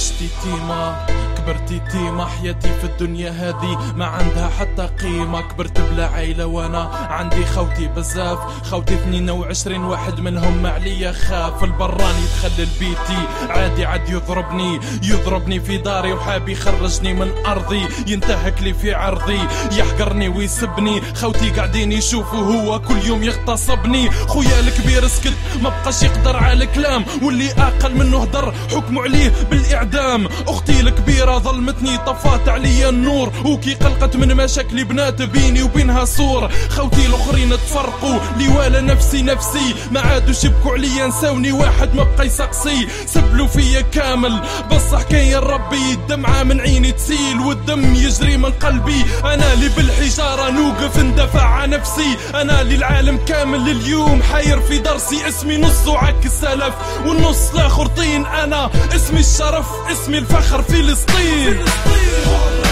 στη κύμα يتيمة حياتي في الدنيا هذه. ما عندها حتى قيمة. كبرت بلا عيلة وأنا عندي خوتي بزاف. خوتي 22 واحد منهم عليا خاف. البران يدخل لبيتي. عادي عاد يضربني. يضربني في داري وحاب يخرجني من أرضي. ينتهك لي في عرضي. يحقرني ويسبني. خوتي قاعدين يشوفوا هو كل يوم يغتصبني. خويا الكبير سكت ما بقاش يقدر على الكلام. واللي أقل منه هدر حكموا عليه بالإعدام. أختي الكبيرة ظلمتني طفات عليا النور. وكي قلقت من مشاكل بنات بيني وبينها سور خوتي الأخرين تفرقوا. لي ولا نفسي نفسي. ما عادوا يبكوا عليا نساوني واحد ما بقى يسقسي. سبلوا فيا كامل. بصح كان يا ربي الدمعة من عيني تسيل. والدم يجري من قلبي. أنا اللي بالحجارة نوقف ندافع عن نفسي. أنا اللي العالم كامل اليوم حاير في درسي. اسمي نص وعك السلف والنص الآخر طين أنا اسمي الشرف اسمي الفخر فلسطين اضرب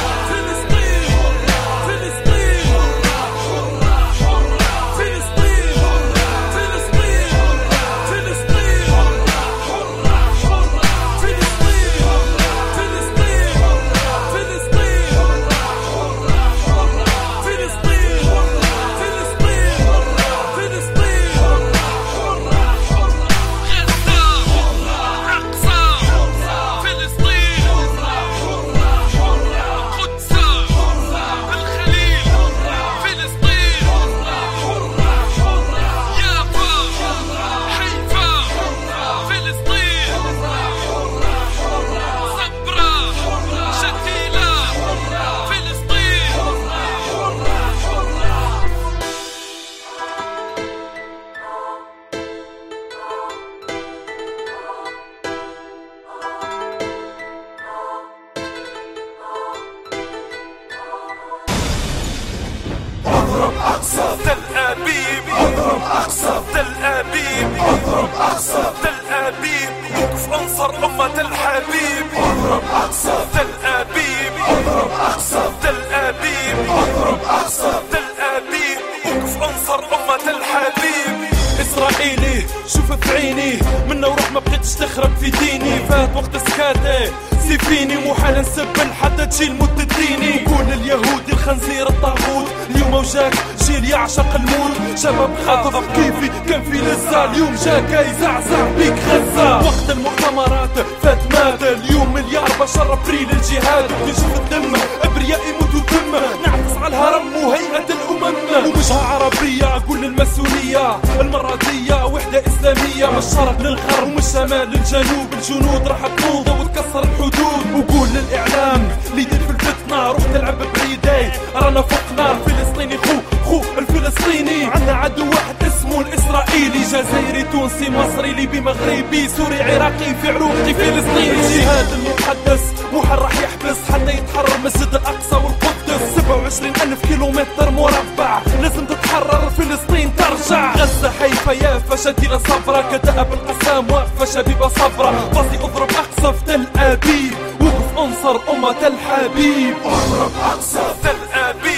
تل ابيب اضرب أقصى. تل ابيب اضرب أقصى. تل ابيب وقف انصر أمة الحبيب اضرب أقصى. تل ابيب اضرب أقصى. تل ابيب اضرب أقصى. تل ابيب وقف انصر أمة الحبيب إسرائيلي شوف في عيني. منة وروح ما بقيتش تخرب في ديني. فات وقت سكاتي سيفيني محال نسب حتى تجي الموت الديني قول اليهودي الخنزير اليوم وجاك جيل يعشق الموت. شباب خاطف كيفي كان في لسه اليوم جاك يزعزع بيك غزة. وقت المؤتمرات فات مات اليوم مليار بشر ابريل الجهاد. يشوف الدم أبرياء يموتوا دم. نعكس على الهرم وهيئة الأمم. وجهة عربية أقول المسؤولية. المرة وحدة إسلامية. من الشرق للغرب ومن الشمال للجنوب. الجنود راح تنوض وتكسر الحدود. وقول للإعلام اللي يدير في الفتنة. روح تلعب بعيدي. رانا فوق نار تونسي مصري ليبي مغربي سوري عراقي في عروقي فلسطيني. الجهاد المقدس محل راح يحبس حتى يتحرر مسجد الأقصى والقدس. 27 ألف كيلومتر مربع لازم تتحرر فلسطين ترجع. غزة حيفا يافا شديدة صبرة كتائب القسام واقفة شبيبة صبرة باصي أضرب أقصى في تل أبيب وقف أنصر أمة الحبيب أضرب أقصى تل أبيب.